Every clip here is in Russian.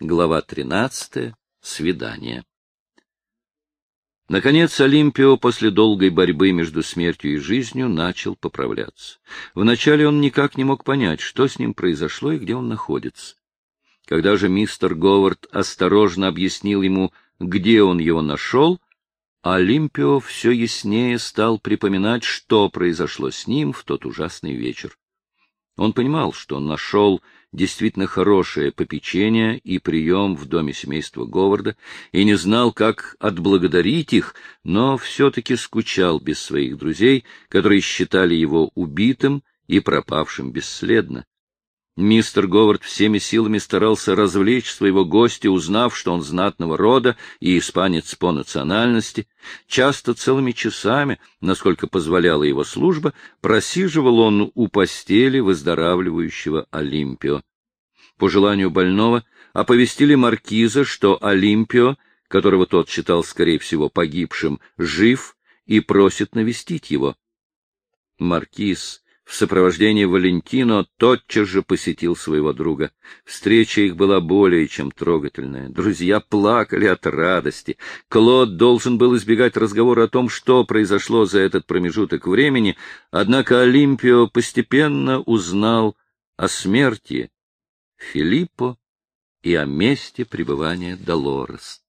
Глава 13. Свидание. Наконец Олимпио после долгой борьбы между смертью и жизнью начал поправляться. Вначале он никак не мог понять, что с ним произошло и где он находится. Когда же мистер Говард осторожно объяснил ему, где он его нашел, Олимпио все яснее стал припоминать, что произошло с ним в тот ужасный вечер. Он понимал, что нашел действительно хорошее попечение и прием в доме семейства Говарда, и не знал, как отблагодарить их, но все-таки скучал без своих друзей, которые считали его убитым и пропавшим бесследно. Мистер Говард всеми силами старался развлечь своего гостя, узнав, что он знатного рода и испанец по национальности. Часто целыми часами, насколько позволяла его служба, просиживал он у постели выздоравливающего Олимпио. По желанию больного оповестили маркиза, что Олимпио, которого тот считал, скорее всего, погибшим, жив и просит навестить его. Маркиз в сопровождении Валентино тотчас же посетил своего друга. Встреча их была более чем трогательная. Друзья плакали от радости. Клод должен был избегать разговора о том, что произошло за этот промежуток времени, однако Олимпио постепенно узнал о смерти Филиппо и о месте пребывания Долорес.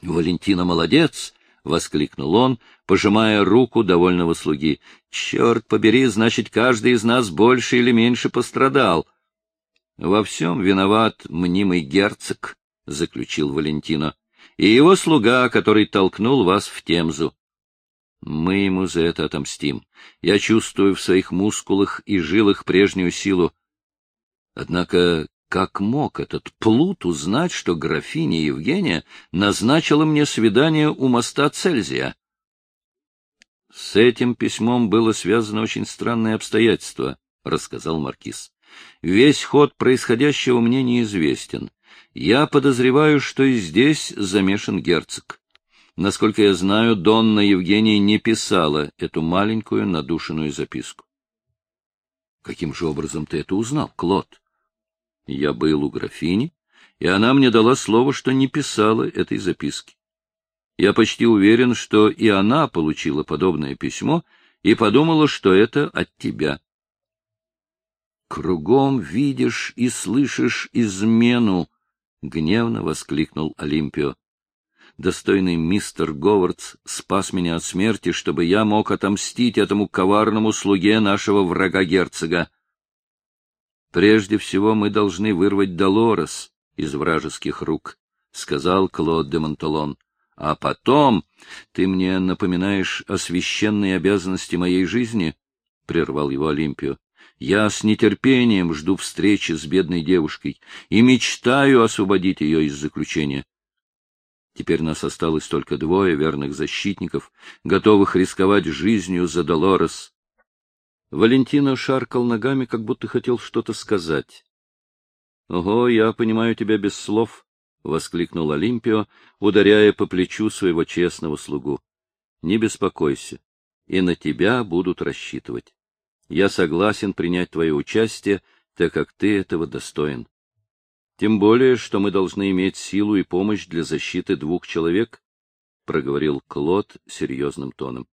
Валентина молодец, — воскликнул он, пожимая руку довольного слуги. — Черт побери, значит, каждый из нас больше или меньше пострадал. — Во всем виноват мнимый герцог, — заключил Валентино, — и его слуга, который толкнул вас в Темзу. Мы ему за это отомстим. Я чувствую в своих мускулах и жилах прежнюю силу. Однако как мог этот плут узнать, что графиня Евгения назначила мне свидание у моста Цельзия? — С этим письмом было связано очень странное обстоятельство, — рассказал Маркиз. — Весь ход происходящего мне неизвестен. Я подозреваю, что и здесь замешан герцог. Насколько я знаю, Донна Евгения не писала эту маленькую надушенную записку. — Каким же образом ты это узнал, Клод? Я был у графини, и она мне дала слово, что не писала этой записки. Я почти уверен, что и она получила подобное письмо и подумала, что это от тебя. «Кругом видишь и слышишь измену!» — гневно воскликнул Олимпио. «Достойный мистер Говардс спас меня от смерти, чтобы я мог отомстить этому коварному слуге нашего врага-герцога. Прежде всего мы должны вырвать Долорес из вражеских рук, — сказал Клод де Монталон. А потом ты мне напоминаешь о священной обязанности моей жизни, — прервал его Олимпио. Я с нетерпением жду встречи с бедной девушкой и мечтаю освободить ее из заключения. Теперь нас осталось только двое верных защитников, готовых рисковать жизнью за Долорес. Валентина шаркал ногами, как будто хотел что-то сказать. — Ого, я понимаю тебя без слов, — воскликнул Олимпио, ударяя по плечу своего честного слугу. — Не беспокойся, и на тебя будут рассчитывать. Я согласен принять твое участие, так как ты этого достоин. Тем более, что мы должны иметь силу и помощь для защиты двух человек, — проговорил Клод серьезным тоном.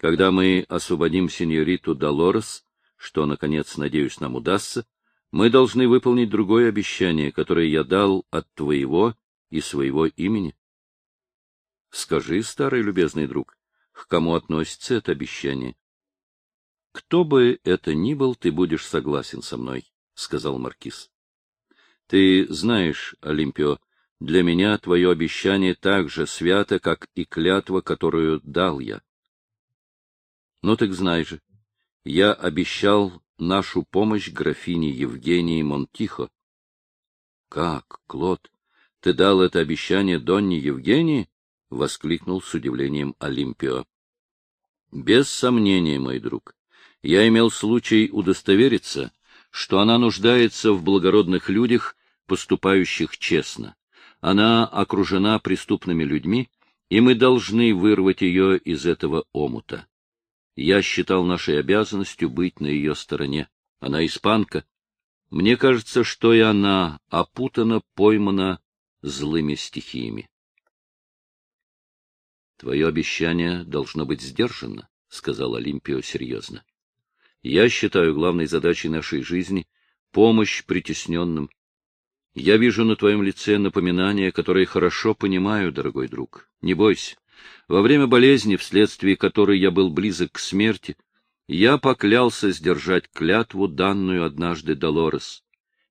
Когда мы освободим сеньориту Долорес, что, наконец, надеюсь, нам удастся, мы должны выполнить другое обещание, которое я дал от твоего и своего имени. Скажи, старый любезный друг, к кому относится это обещание? — Кто бы это ни был, ты будешь согласен со мной, — сказал Маркиз. — Ты знаешь, Олимпио, для меня твое обещание так же свято, как и клятва, которую дал я. Ну так знай же, я обещал нашу помощь графине Евгении Монтихо. — Как, Клод, ты дал это обещание Донне Евгении? — воскликнул с удивлением Олимпио. — Без сомнения, мой друг. Я имел случай удостовериться, что она нуждается в благородных людях, поступающих честно. Она окружена преступными людьми, и мы должны вырвать ее из этого омута. Я считал нашей обязанностью быть на ее стороне. Она испанка. Мне кажется, что и она опутана, поймана злыми стихиями. Твое обещание должно быть сдержано, — сказал Олимпио серьезно. Я считаю главной задачей нашей жизни помощь притесненным. Я вижу на твоем лице напоминания, которые хорошо понимаю, дорогой друг. Не бойся. Во время болезни, вследствие которой я был близок к смерти, я поклялся сдержать клятву, данную однажды Долорес,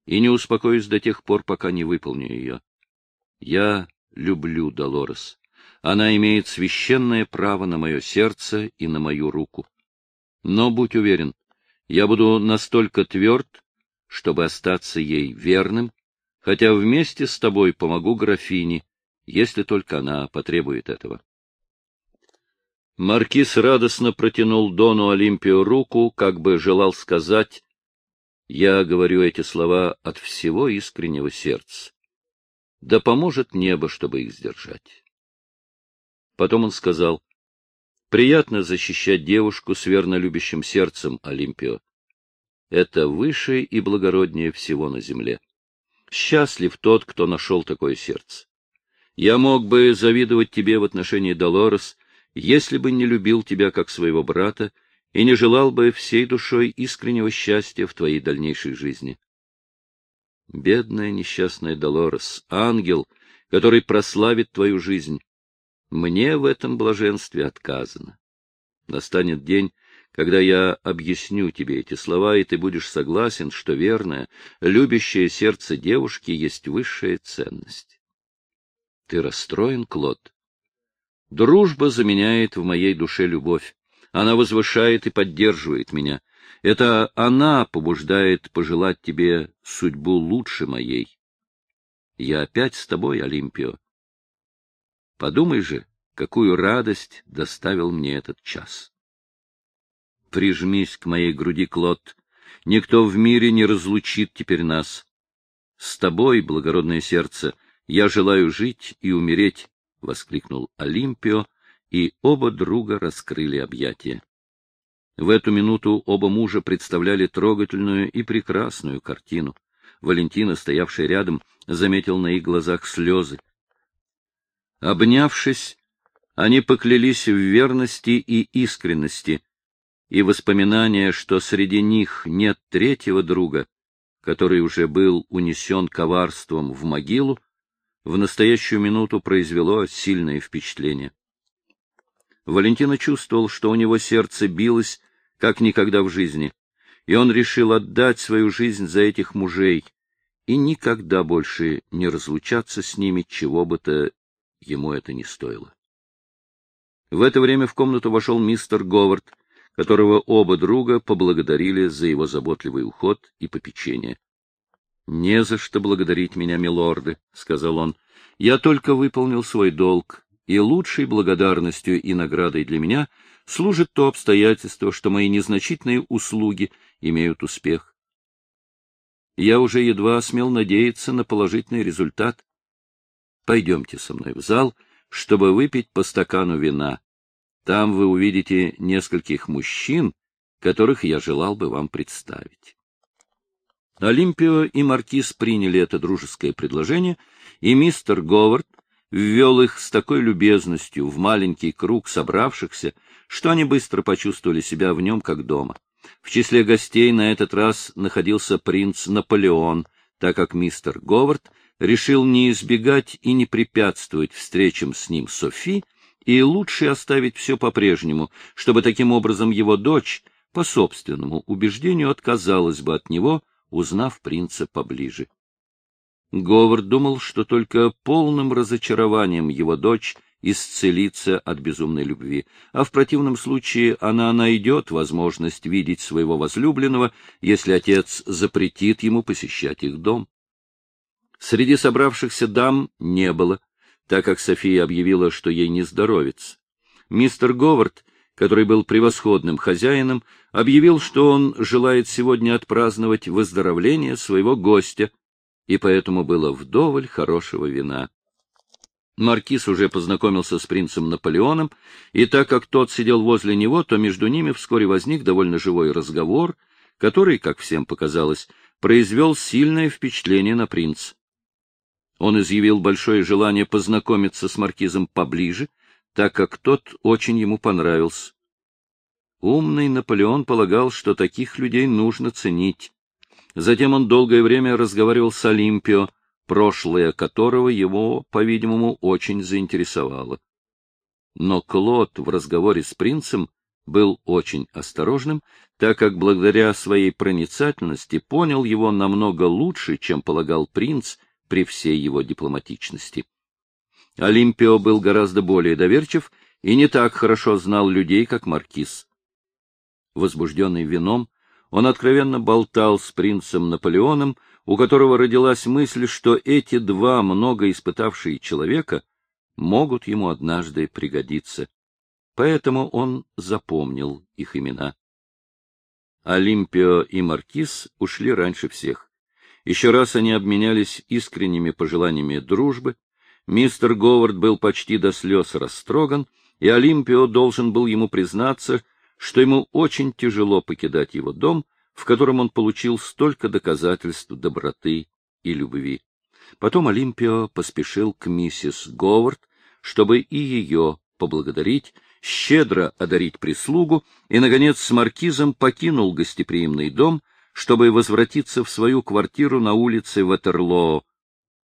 и не успокоюсь до тех пор, пока не выполню ее. Я люблю Долорес. Она имеет священное право на мое сердце и на мою руку. Но будь уверен, я буду настолько тверд, чтобы остаться ей верным, хотя вместе с тобой помогу графине, если только она потребует этого. Маркиз радостно протянул Дону Олимпию руку, как бы желал сказать, «Я говорю эти слова от всего искреннего сердца. Да поможет небо, чтобы их сдержать». Потом он сказал, «Приятно защищать девушку с верно любящим сердцем, Олимпио. Это выше и благороднее всего на земле. Счастлив тот, кто нашел такое сердце. Я мог бы завидовать тебе в отношении Долорес, если бы не любил тебя как своего брата и не желал бы всей душой искреннего счастья в твоей дальнейшей жизни. Бедная несчастная Долорес, ангел, который прославит твою жизнь, мне в этом блаженстве отказано. Настанет день, когда я объясню тебе эти слова, и ты будешь согласен, что верное, любящее сердце девушки есть высшая ценность. Ты расстроен, Клод? Дружба заменяет в моей душе любовь. Она возвышает и поддерживает меня. Это она побуждает пожелать тебе судьбу лучше моей. Я опять с тобой, Олимпио. Подумай же, какую радость доставил мне этот час. Прижмись к моей груди, Клод. Никто в мире не разлучит теперь нас. С тобой, благородное сердце, я желаю жить и умереть, — воскликнул Олимпио, и оба друга раскрыли объятия. В эту минуту оба мужа представляли трогательную и прекрасную картину. Валентина, стоявшая рядом, заметил на их глазах слезы. Обнявшись, они поклялись в верности и искренности, и воспоминание, что среди них нет третьего друга, который уже был унесен коварством в могилу, в настоящую минуту произвело сильное впечатление. Валентина чувствовал, что у него сердце билось, как никогда в жизни, и он решил отдать свою жизнь за этих мужей и никогда больше не разлучаться с ними, чего бы то ему это не стоило. В это время в комнату вошел мистер Говард, которого оба друга поблагодарили за его заботливый уход и попечение. «Не за что благодарить меня, милорды», — сказал он. «Я только выполнил свой долг, и лучшей благодарностью и наградой для меня служит то обстоятельство, что мои незначительные услуги имеют успех. Я уже едва смел надеяться на положительный результат. Пойдемте со мной в зал, чтобы выпить по стакану вина. Там вы увидите нескольких мужчин, которых я желал бы вам представить. Олимпио и Маркиз приняли это дружеское предложение, и мистер Говард ввел их с такой любезностью в маленький круг собравшихся, что они быстро почувствовали себя в нем как дома. В числе гостей на этот раз находился принц Наполеон, так как мистер Говард решил не избегать и не препятствовать встречам с ним Софи, и лучше оставить все по-прежнему, чтобы таким образом его дочь, по собственному убеждению, отказалась бы от него узнав принца поближе. Говард думал, что только полным разочарованием его дочь исцелится от безумной любви, а в противном случае она найдет возможность видеть своего возлюбленного, если отец запретит ему посещать их дом. Среди собравшихся дам не было, так как София объявила, что ей не здоровится. Мистер Говард который был превосходным хозяином, объявил, что он желает сегодня отпраздновать выздоровление своего гостя, и поэтому было вдоволь хорошего вина. Маркиз уже познакомился с принцем Наполеоном, и так как тот сидел возле него, то между ними вскоре возник довольно живой разговор, который, как всем показалось, произвел сильное впечатление на принца. Он изъявил большое желание познакомиться с маркизом поближе, так как тот очень ему понравился. Умный Наполеон полагал, что таких людей нужно ценить. Затем он долгое время разговаривал с Олимпио, прошлое которого его, по-видимому, очень заинтересовало. Но Клод в разговоре с принцем был очень осторожным, так как благодаря своей проницательности понял его намного лучше, чем полагал принц при всей его дипломатичности. Олимпио был гораздо более доверчив и не так хорошо знал людей, как маркиз. Возбужденный вином, он откровенно болтал с принцем Наполеоном, у которого родилась мысль, что эти два много испытавшие человека могут ему однажды пригодиться. Поэтому он запомнил их имена. Олимпио и Маркиз ушли раньше всех. Еще раз они обменялись искренними пожеланиями дружбы. Мистер Говард был почти до слез растроган, и Олимпио должен был ему признаться, что ему очень тяжело покидать его дом, в котором он получил столько доказательств доброты и любви. Потом Олимпио поспешил к миссис Говард, чтобы и ее поблагодарить, щедро одарить прислугу и, наконец, с маркизом покинул гостеприимный дом, чтобы возвратиться в свою квартиру на улице Ватерлоо.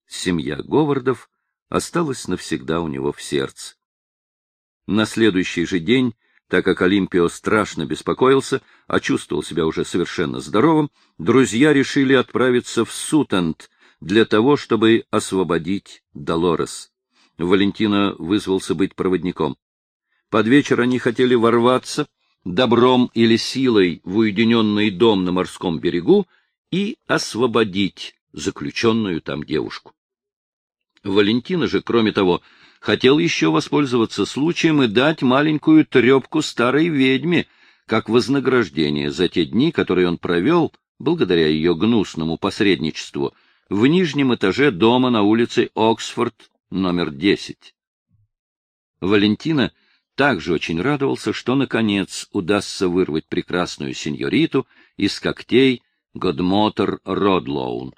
Семья Говардов осталась навсегда у него в сердце. На следующий же день так как Олимпио страшно беспокоился, а чувствовал себя уже совершенно здоровым, друзья решили отправиться в Сутент для того, чтобы освободить Долорес. Валентина вызвался быть проводником. Под вечер они хотели ворваться добром или силой в уединенный дом на морском берегу и освободить заключенную там девушку. Валентина же, кроме того, хотел еще воспользоваться случаем и дать маленькую трепку старой ведьме, как вознаграждение за те дни, которые он провел, благодаря ее гнусному посредничеству, в нижнем этаже дома на улице Оксфорд, номер 10. Валентина также очень радовался, что, наконец, удастся вырвать прекрасную сеньориту из когтей Годмотор Родлоун.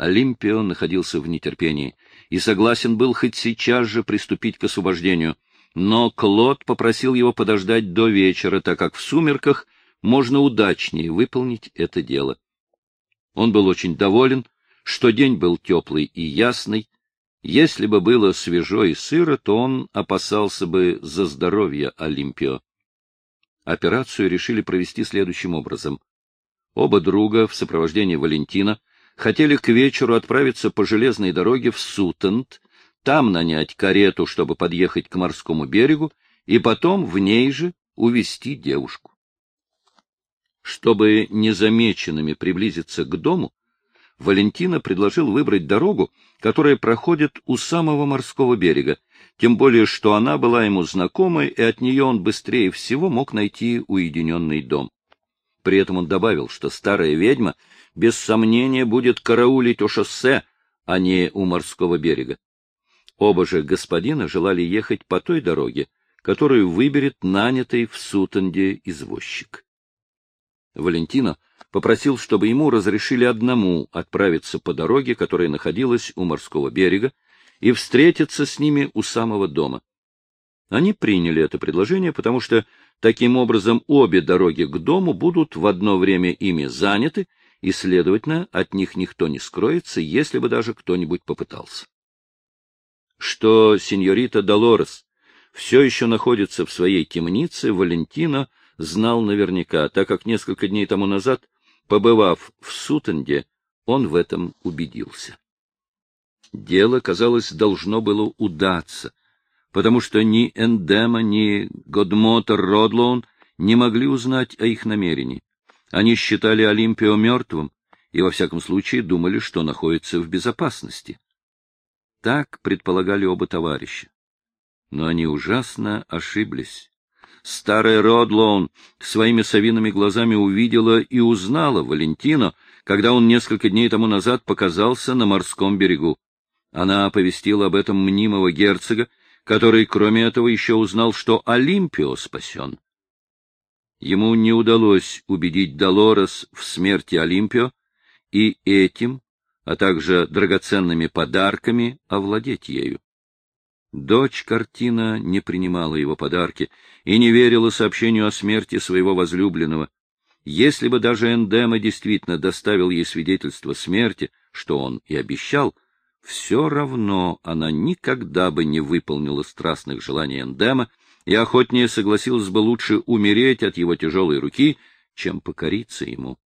Олимпио находился в нетерпении и согласен был хоть сейчас же приступить к освобождению, но Клод попросил его подождать до вечера, так как в сумерках можно удачнее выполнить это дело. Он был очень доволен, что день был теплый и ясный. Если бы было свежо и сыро, то он опасался бы за здоровье Олимпио. Операцию решили провести следующим образом. Оба друга в сопровождении Валентина хотели к вечеру отправиться по железной дороге в Сутент, там нанять карету, чтобы подъехать к морскому берегу, и потом в ней же увести девушку. Чтобы незамеченными приблизиться к дому, Валентина предложил выбрать дорогу, которая проходит у самого морского берега, тем более что она была ему знакомой, и от нее он быстрее всего мог найти уединенный дом. При этом он добавил, что старая ведьма без сомнения будет караулить у шоссе, а не у морского берега. Оба же господина желали ехать по той дороге, которую выберет нанятый в Сутенде извозчик. Валентино попросил, чтобы ему разрешили одному отправиться по дороге, которая находилась у морского берега, и встретиться с ними у самого дома. Они приняли это предложение, потому что таким образом обе дороги к дому будут в одно время ими заняты, и, следовательно, от них никто не скроется, если бы даже кто-нибудь попытался. Что сеньорита Долорес все еще находится в своей темнице, Валентино знал наверняка, так как несколько дней тому назад, побывав в Сутенде, он в этом убедился. Дело, казалось, должно было удаться, потому что ни Эндема, ни Годмотер Родлоун не могли узнать о их намерении. Они считали Олимпио мертвым и, во всяком случае, думали, что находится в безопасности. Так предполагали оба товарища. Но они ужасно ошиблись. Старая Родлоун своими совиными глазами увидела и узнала Валентино, когда он несколько дней тому назад показался на морском берегу. Она оповестила об этом мнимого герцога, который, кроме этого, еще узнал, что Олимпио спасен. Ему не удалось убедить Долорес в смерти Олимпио, и этим, а также драгоценными подарками, овладеть ею. Дочь картина не принимала его подарки и не верила сообщению о смерти своего возлюбленного. Если бы даже Эндема действительно доставил ей свидетельство смерти, что он и обещал, все равно она никогда бы не выполнила страстных желаний Эндема и охотнее согласилась бы лучше умереть от его тяжелой руки, чем покориться ему.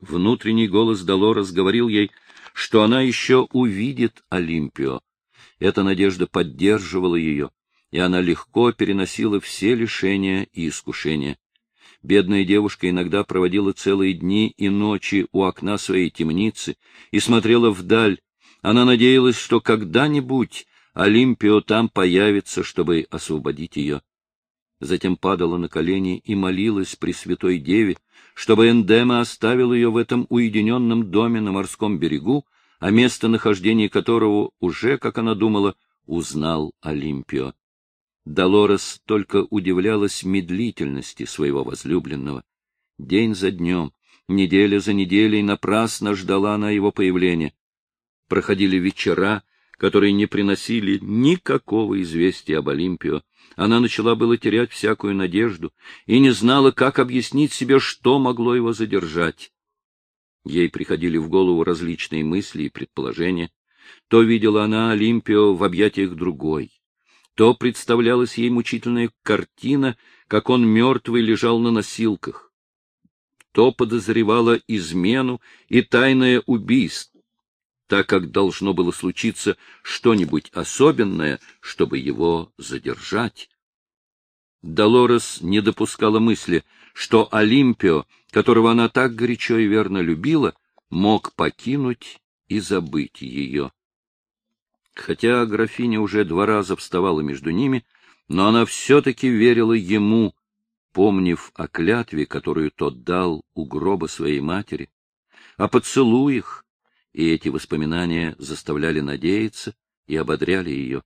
Внутренний голос Долорес говорил ей, что она еще увидит Олимпио. Эта надежда поддерживала ее, и она легко переносила все лишения и искушения. Бедная девушка иногда проводила целые дни и ночи у окна своей темницы и смотрела вдаль. Она надеялась, что когда-нибудь Олимпио там появится, чтобы освободить ее. Затем падала на колени и молилась при Святой Деве, чтобы Эндема оставил ее в этом уединенном доме на морском берегу, о местонахождении которого уже, как она думала, узнал Олимпио. Долорес только удивлялась медлительности своего возлюбленного. День за днем, неделя за неделей напрасно ждала она его появления. Проходили вечера, которые не приносили никакого известия об Олимпио. Она начала было терять всякую надежду и не знала, как объяснить себе, что могло его задержать. Ей приходили в голову различные мысли и предположения. То видела она Олимпио в объятиях другой, то представлялась ей мучительная картина, как он мертвый лежал на носилках, то подозревала измену и тайное убийство, так как должно было случиться что-нибудь особенное, чтобы его задержать. Долорес не допускала мысли, что Олимпио, которого она так горячо и верно любила, мог покинуть и забыть ее. Хотя графиня уже два раза вставала между ними, но она все-таки верила ему, помнив о клятве, которую тот дал у гроба своей матери, о поцелуях, и эти воспоминания заставляли надеяться и ободряли ее.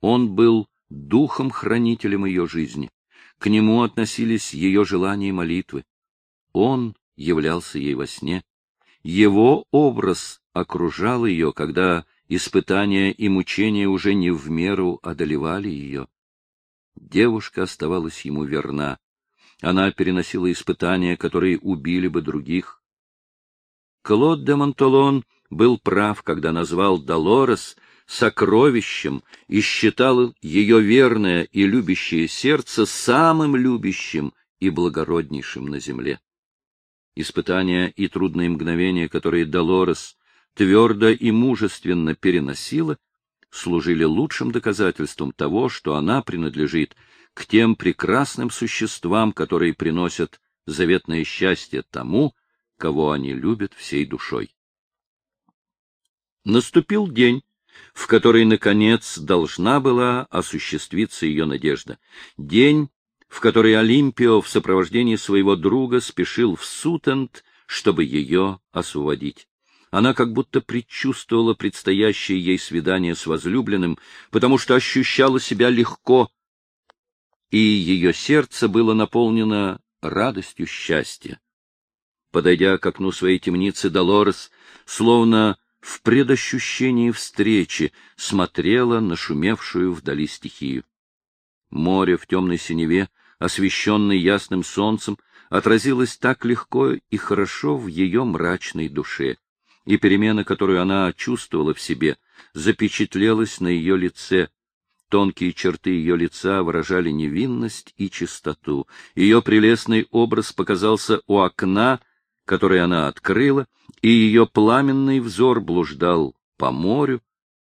Он был духом-хранителем ее жизни. К нему относились ее желания и молитвы. Он являлся ей во сне. Его образ окружал ее, когда испытания и мучения уже не в меру одолевали ее. Девушка оставалась ему верна. Она переносила испытания, которые убили бы других. Клод де Монтолон был прав, когда назвал Долорес сокровищем и считал ее верное и любящее сердце самым любящим и благороднейшим на земле. Испытания и трудные мгновения, которые Долорес твердо и мужественно переносила, служили лучшим доказательством того, что она принадлежит к тем прекрасным существам, которые приносят заветное счастье тому, кого они любят всей душой. Наступил день, в который, наконец, должна была осуществиться ее надежда. День, в который Олимпио в сопровождении своего друга спешил в Сутент, чтобы ее освободить. Она как будто предчувствовала предстоящее ей свидание с возлюбленным, потому что ощущала себя легко, и ее сердце было наполнено радостью счастья. Подойдя к окну своей темницы, Долорес, словно в предощущении встречи смотрела на шумевшую вдали стихию. Море в темной синеве, освещенное ясным солнцем, отразилось так легко и хорошо в ее мрачной душе, и перемена, которую она чувствовала в себе, запечатлелась на ее лице. Тонкие черты ее лица выражали невинность и чистоту. Ее прелестный образ показался у окна, которое она открыла, и ее пламенный взор блуждал по морю,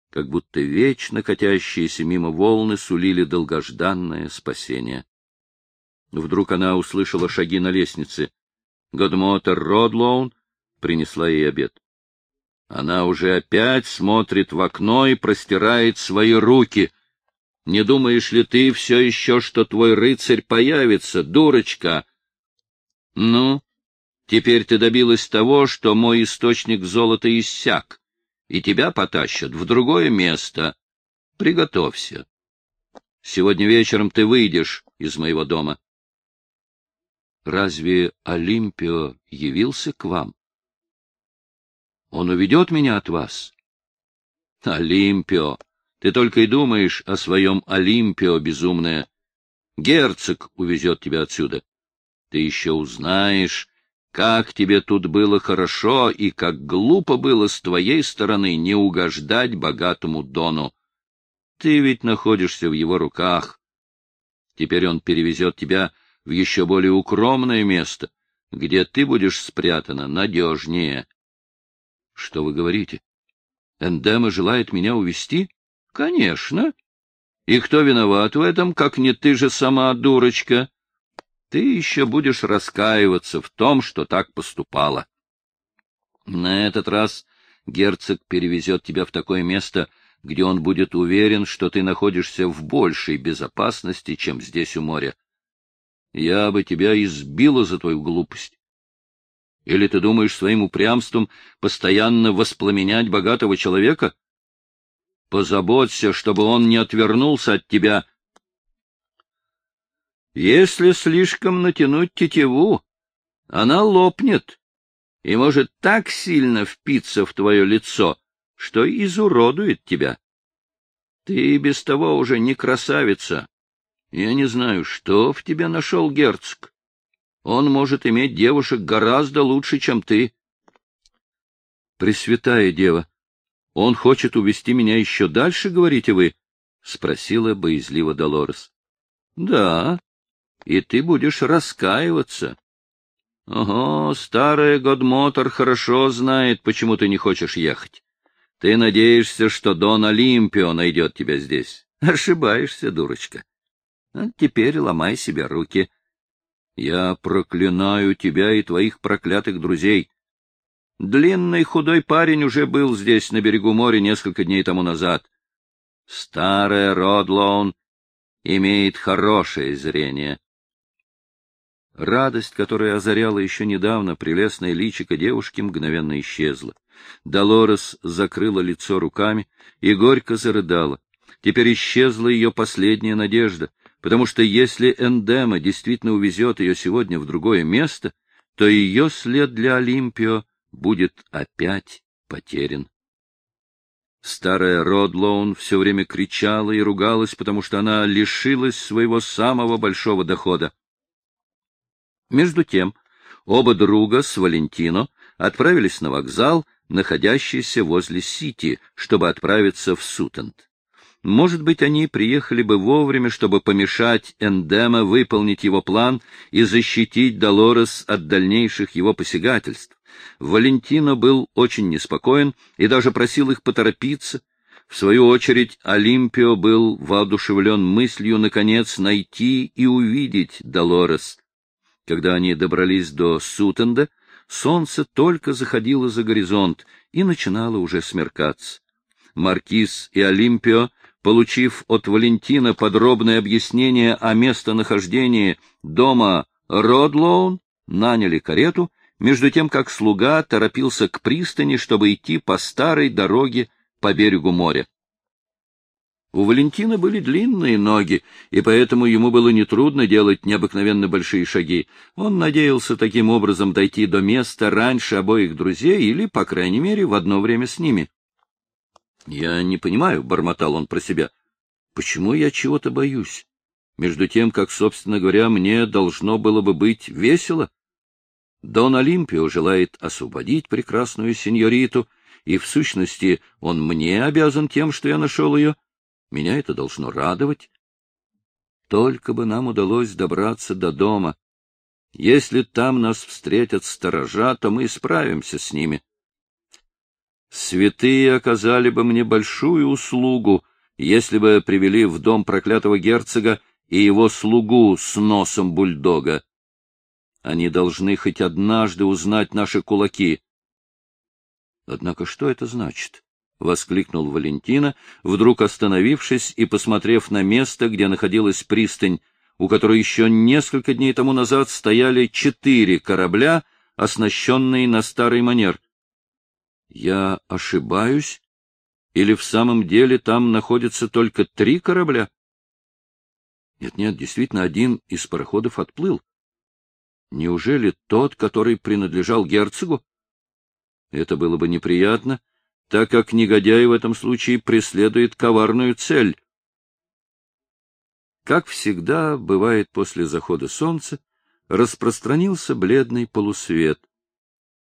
как будто вечно катящиеся мимо волны сулили долгожданное спасение. Вдруг она услышала шаги на лестнице. Годмотер Родлоун принесла ей обед. Она уже опять смотрит в окно и простирает свои руки. Не думаешь ли ты все еще, что твой рыцарь появится, дурочка? Ну, Теперь ты добилась того, что мой источник золота иссяк, и тебя потащат в другое место. Приготовься. Сегодня вечером ты выйдешь из моего дома. Разве Олимпио явился к вам? Он уведет меня от вас. Олимпио! Ты только и думаешь о своем Олимпио, безумная. Герцог увезет тебя отсюда. Ты еще узнаешь, как тебе тут было хорошо и как глупо было с твоей стороны не угождать богатому Дону. Ты ведь находишься в его руках. Теперь он перевезет тебя в еще более укромное место, где ты будешь спрятана надежнее. Что вы говорите? Эндема желает меня увести? Конечно. И кто виноват в этом, как не ты же сама, дурочка? Ты еще будешь раскаиваться в том, что так поступала. На этот раз герцог перевезет тебя в такое место, где он будет уверен, что ты находишься в большей безопасности, чем здесь у моря. Я бы тебя избила за твою глупость. Или ты думаешь своим упрямством постоянно воспламенять богатого человека? Позаботься, чтобы он не отвернулся от тебя. Если слишком натянуть тетиву, она лопнет и может так сильно впиться в твое лицо, что изуродует тебя. Ты без того уже не красавица. Я не знаю, что в тебе нашел герцог. Он может иметь девушек гораздо лучше, чем ты. Пресвятая дева, он хочет увести меня еще дальше, говорите вы? — спросила боязливо Долорес. — Да, и ты будешь раскаиваться. Ого, старая Годмотор хорошо знает, почему ты не хочешь ехать. Ты надеешься, что Дон Олимпио найдет тебя здесь. Ошибаешься, дурочка. А теперь ломай себе руки. Я проклинаю тебя и твоих проклятых друзей. Длинный худой парень уже был здесь, на берегу моря, несколько дней тому назад. Старая Родлоун имеет хорошее зрение. Радость, которая озаряла еще недавно прелестное личико девушки, мгновенно исчезла. Долорес закрыла лицо руками и горько зарыдала. Теперь исчезла ее последняя надежда, потому что если Эндема действительно увезет ее сегодня в другое место, то ее след для Олимпио будет опять потерян. Старая Родлоун все время кричала и ругалась, потому что она лишилась своего самого большого дохода. Между тем, оба друга с Валентино отправились на вокзал, находящийся возле Сити, чтобы отправиться в Сутент. Может быть, они приехали бы вовремя, чтобы помешать Эндема выполнить его план и защитить Долорес от дальнейших его посягательств. Валентино был очень неспокоен и даже просил их поторопиться. В свою очередь, Олимпио был воодушевлен мыслью, наконец, найти и увидеть Долорес. Когда они добрались до Сутенда, солнце только заходило за горизонт и начинало уже смеркаться. Маркиз и Олимпио, получив от Валентина подробное объяснение о местонахождении дома Родлоун, наняли карету, между тем как слуга торопился к пристани, чтобы идти по старой дороге по берегу моря. У Валентина были длинные ноги, и поэтому ему было нетрудно делать необыкновенно большие шаги. Он надеялся таким образом дойти до места раньше обоих друзей или, по крайней мере, в одно время с ними. — Я не понимаю, — бормотал он про себя, — почему я чего-то боюсь? Между тем, как, собственно говоря, мне должно было бы быть весело. Дон Олимпио желает освободить прекрасную сеньориту, и, в сущности, он мне обязан тем, что я нашел ее, — меня это должно радовать. Только бы нам удалось добраться до дома. Если там нас встретят сторожа, то мы справимся с ними. Святые оказали бы мне большую услугу, если бы привели в дом проклятого герцога и его слугу с носом бульдога. Они должны хоть однажды узнать наши кулаки. Однако что это значит? — воскликнул Валентина, вдруг остановившись и посмотрев на место, где находилась пристань, у которой еще несколько дней тому назад стояли четыре корабля, оснащенные на старый манер. — Я ошибаюсь? Или в самом деле там находятся только три корабля? Нет-нет, действительно, один из пароходов отплыл. Неужели тот, который принадлежал герцогу? Это было бы неприятно, так как негодяй в этом случае преследует коварную цель. Как всегда бывает после захода солнца, распространился бледный полусвет.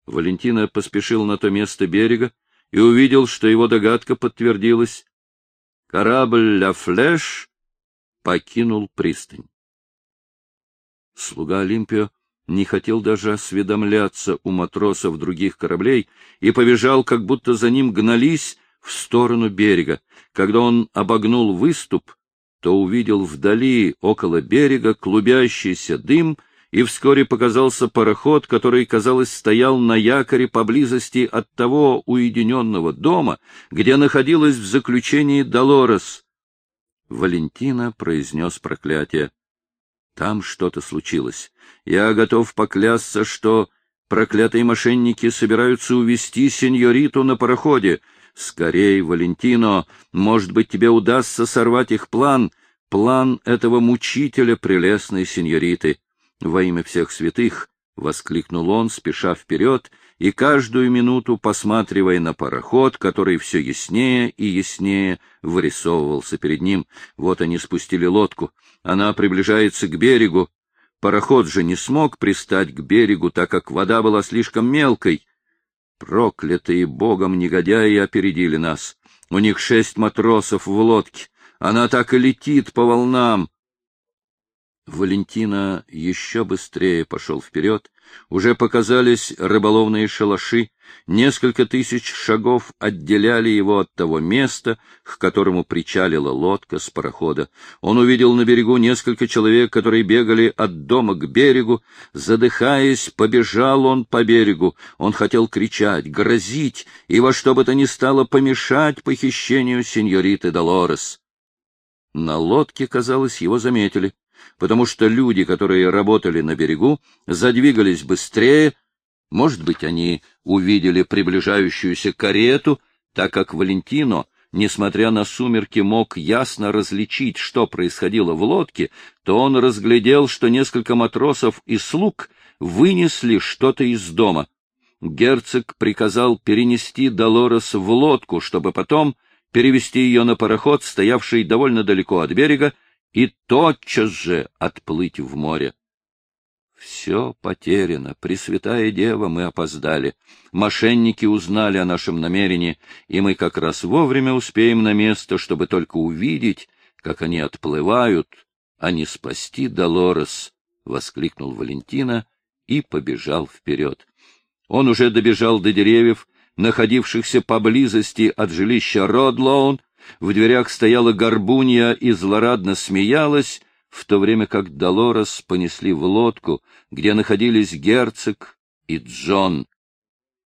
Валентина поспешил на то место берега и увидел, что его догадка подтвердилась. Корабль «Ля Флеш» покинул пристань. Слуга Олимпио не хотел даже осведомляться у матросов других кораблей и побежал, как будто за ним гнались в сторону берега. Когда он обогнул выступ, то увидел вдали, около берега, клубящийся дым, и вскоре показался пароход, который, казалось, стоял на якоре поблизости от того уединенного дома, где находилась в заключении Долорес. Валентина произнес проклятие. Там что-то случилось. Я готов поклясться, что проклятые мошенники собираются увести сеньориту на пароходе. Скорей, Валентино, может быть, тебе удастся сорвать их план, план этого мучителя прелестной сеньориты. Во имя всех святых, — воскликнул он, спеша вперед, и каждую минуту посматривая на пароход, который все яснее и яснее вырисовывался перед ним. Вот они спустили лодку. Она приближается к берегу. Пароход же не смог пристать к берегу, так как вода была слишком мелкой. Проклятые богом негодяи опередили нас. У них шесть матросов в лодке. Она так и летит по волнам. Валентина еще быстрее пошел вперед. Уже показались рыболовные шалаши. Несколько тысяч шагов отделяли его от того места, к которому причалила лодка с парохода. Он увидел на берегу несколько человек, которые бегали от дома к берегу. Задыхаясь, побежал он по берегу. Он хотел кричать, грозить и во что бы то ни стало помешать похищению сеньориты Долорес. На лодке, казалось, его заметили потому что люди, которые работали на берегу, задвигались быстрее, может быть, они увидели приближающуюся карету, так как Валентино, несмотря на сумерки, мог ясно различить, что происходило в лодке, то он разглядел, что несколько матросов и слуг вынесли что-то из дома. Герцог приказал перенести Долорес в лодку, чтобы потом перевести ее на пароход, стоявший довольно далеко от берега, и тотчас же отплыть в море. Все потеряно, Пресвятая Дева, мы опоздали. Мошенники узнали о нашем намерении, и мы как раз вовремя успеем на место, чтобы только увидеть, как они отплывают, а не спасти Долорес, — воскликнул Валентина и побежал вперед. Он уже добежал до деревьев, находившихся поблизости от жилища Родлоун, в дверях стояла горбунья и злорадно смеялась, в то время как Долорес понесли в лодку, где находились герцог и Джон.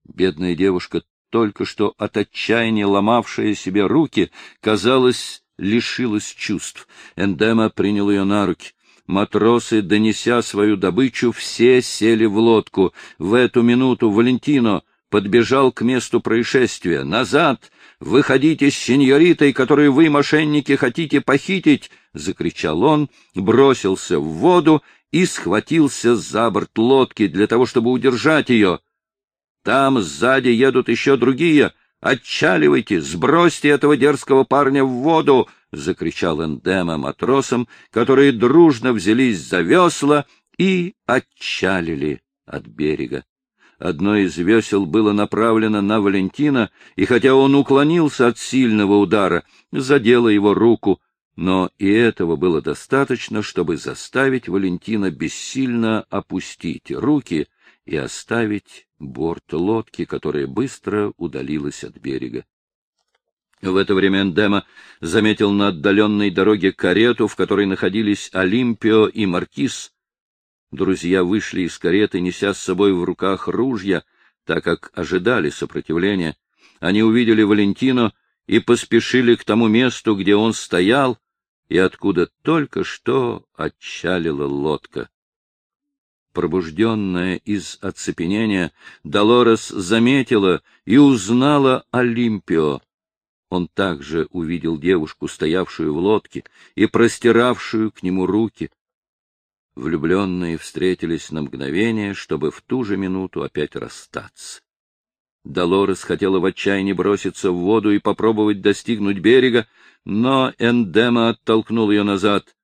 Бедная девушка, только что от отчаяния ломавшая себе руки, казалось, лишилась чувств. Эндема принял ее на руки. Матросы, донеся свою добычу, все сели в лодку. В эту минуту Валентино подбежал к месту происшествия. «Назад! Выходите с сеньоритой, которую вы, мошенники, хотите похитить!» — закричал он, бросился в воду и схватился за борт лодки для того, чтобы удержать ее. «Там сзади едут еще другие! Отчаливайте! Сбросьте этого дерзкого парня в воду!» — закричал Эндема матросам, которые дружно взялись за весла и отчалили от берега. Одно из весел было направлено на Валентина, и хотя он уклонился от сильного удара, задело его руку, но и этого было достаточно, чтобы заставить Валентина бессильно опустить руки и оставить борт лодки, которая быстро удалилась от берега. В это время Эндема заметил на отдаленной дороге карету, в которой находились Олимпио и Маркиз, Друзья вышли из кареты, неся с собой в руках ружья, так как ожидали сопротивления. Они увидели Валентино и поспешили к тому месту, где он стоял, и откуда только что отчалила лодка. Пробужденная из оцепенения, Долорес заметила и узнала Олимпио. Он также увидел девушку, стоявшую в лодке и простиравшую к нему руки. Влюбленные встретились на мгновение, чтобы в ту же минуту опять расстаться. Долорес хотела в отчаянии броситься в воду и попробовать достигнуть берега, но Эндема оттолкнул ее назад.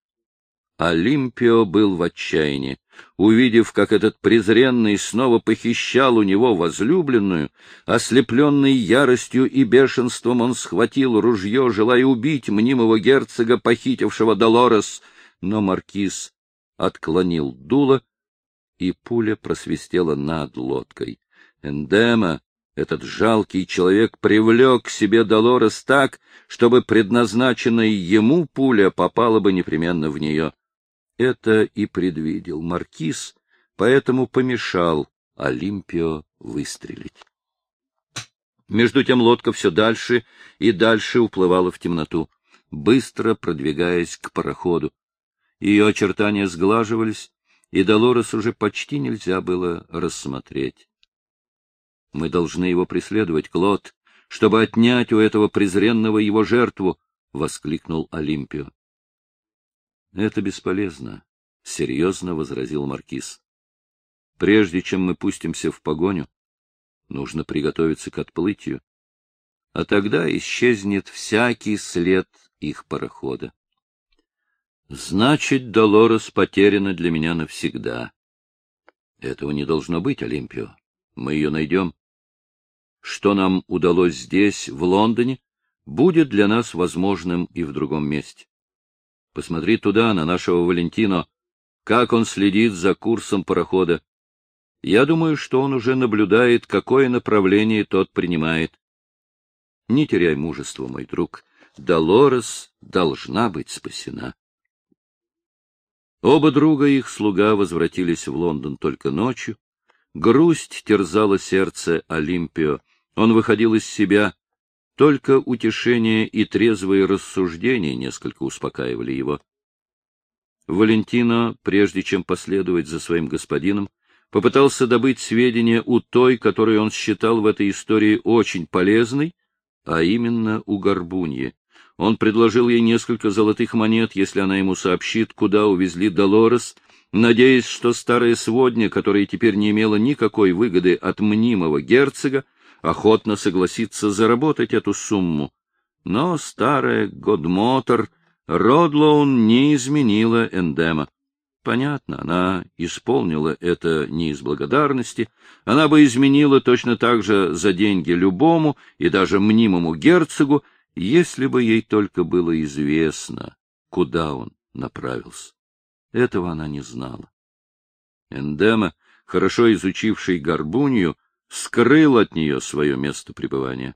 Олимпио был в отчаянии. Увидев, как этот презренный снова похищал у него возлюбленную, ослепленный яростью и бешенством он схватил ружье, желая убить мнимого герцога, похитившего Долорес, но маркиз отклонил дуло, и пуля просвистела над лодкой. Эндема, этот жалкий человек, привлек к себе Долорес так, чтобы предназначенная ему пуля попала бы непременно в нее. Это и предвидел маркиз, поэтому помешал Олимпио выстрелить. Между тем лодка все дальше и дальше уплывала в темноту, быстро продвигаясь к пароходу. Ее очертания сглаживались, и Долорес уже почти нельзя было рассмотреть. Мы должны его преследовать, Клод, чтобы отнять у этого презренного его жертву, — воскликнул Олимпио. — Это бесполезно, — серьезно возразил Маркиз. — Прежде чем мы пустимся в погоню, нужно приготовиться к отплытию, а тогда исчезнет всякий след их парохода. Значит, Долорес потеряна для меня навсегда. Этого не должно быть, Олимпио. Мы ее найдем. Что нам удалось здесь, в Лондоне, будет для нас возможным и в другом месте. Посмотри туда, на нашего Валентино, как он следит за курсом парохода. Я думаю, что он уже наблюдает, какое направление тот принимает. Не теряй мужества, мой друг. Долорес должна быть спасена. Оба друга и их слуга возвратились в Лондон только ночью. Грусть терзала сердце Олимпио. Он выходил из себя, только утешение и трезвые рассуждения несколько успокаивали его. Валентино, прежде чем последовать за своим господином, попытался добыть сведения у той, которую он считал в этой истории очень полезной, а именно у Горбуньи. Он предложил ей несколько золотых монет, если она ему сообщит, куда увезли Долорес, надеясь, что старая сводня, которая теперь не имела никакой выгоды от мнимого герцога, охотно согласится заработать эту сумму. Но старая Годмотор Родлоун не изменила Эндема. Понятно, она исполнила это не из благодарности, она бы изменила точно так же за деньги любому и даже мнимому герцогу, если бы ей только было известно, куда он направился. Этого она не знала. Эндема, хорошо изучивший горбунью, скрыл от нее свое место пребывания.